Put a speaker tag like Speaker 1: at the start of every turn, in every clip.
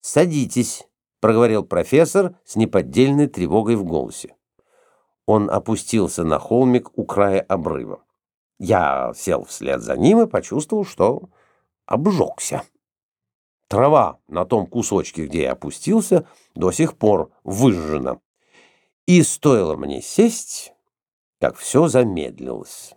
Speaker 1: «Садитесь», — проговорил профессор с неподдельной тревогой в голосе. Он опустился на холмик у края обрыва. Я сел вслед за ним и почувствовал, что обжегся. Трава на том кусочке, где я опустился, до сих пор выжжена. И стоило мне сесть, как все замедлилось.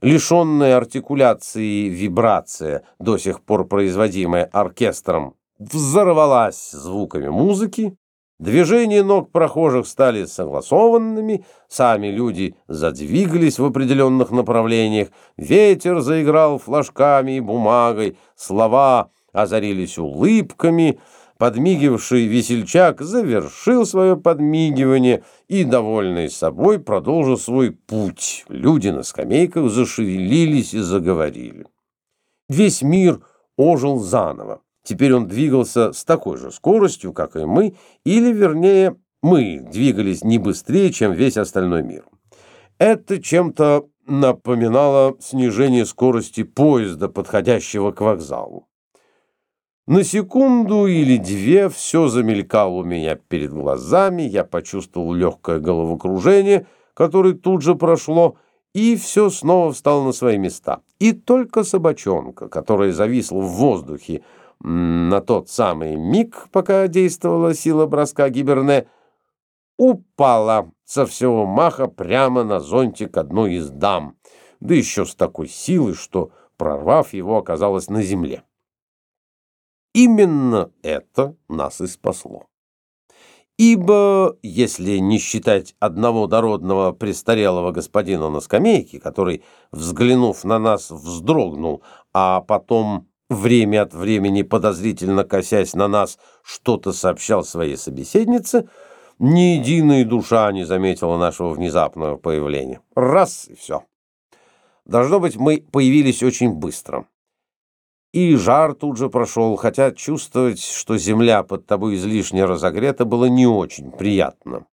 Speaker 1: Лишенная артикуляции вибрация, до сих пор производимая оркестром, взорвалась звуками музыки, движения ног прохожих стали согласованными, сами люди задвигались в определенных направлениях, ветер заиграл флажками и бумагой, слова озарились улыбками, подмигивший весельчак завершил свое подмигивание и, довольный собой, продолжил свой путь. Люди на скамейках зашевелились и заговорили. Весь мир ожил заново. Теперь он двигался с такой же скоростью, как и мы, или, вернее, мы двигались не быстрее, чем весь остальной мир. Это чем-то напоминало снижение скорости поезда, подходящего к вокзалу. На секунду или две все замелькало у меня перед глазами, я почувствовал легкое головокружение, которое тут же прошло, и все снова встало на свои места. И только собачонка, которая зависла в воздухе, на тот самый миг, пока действовала сила броска Гиберне, упала со всего маха прямо на зонтик одной из дам, да еще с такой силой, что, прорвав его, оказалась на земле. Именно это нас и спасло. Ибо, если не считать одного дородного престарелого господина на скамейке, который, взглянув на нас, вздрогнул, а потом время от времени подозрительно косясь на нас, что-то сообщал своей собеседнице, ни единая душа не заметила нашего внезапного появления. Раз — и все. Должно быть, мы появились очень быстро. И жар тут же прошел, хотя чувствовать, что земля под тобой излишне разогрета, было не очень приятно.